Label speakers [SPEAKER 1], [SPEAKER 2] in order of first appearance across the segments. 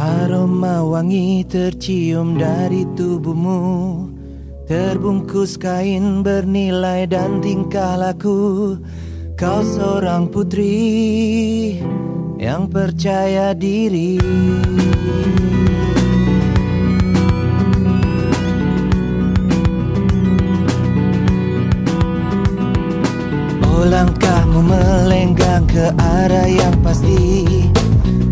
[SPEAKER 1] Aroma wangi tercium dari tubuhmu. Terbungkus kain bernilai dan tingkah laku. Kau seorang putri yang percaya diri. Oh langkahmu melenggang ke arah yang pasti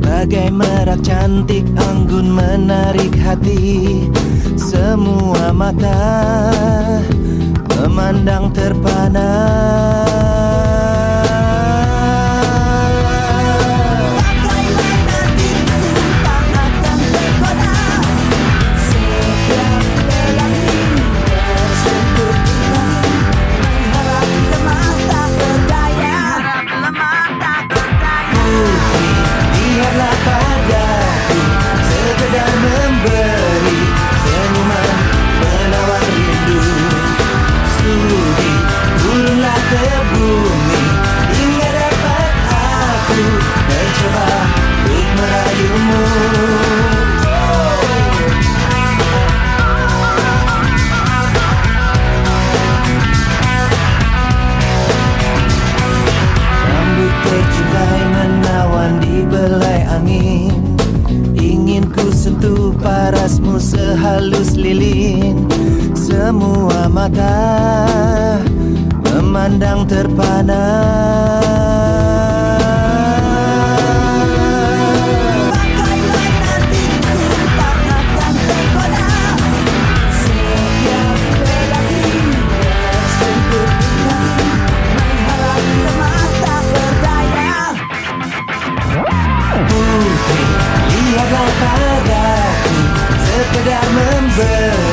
[SPEAKER 1] Bagai merak cantik anggun menarik hati. Semua mata memandang terpana parasmu sehalus lilin Semua mata memandang terpana that remember.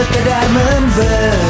[SPEAKER 1] sekedar memberi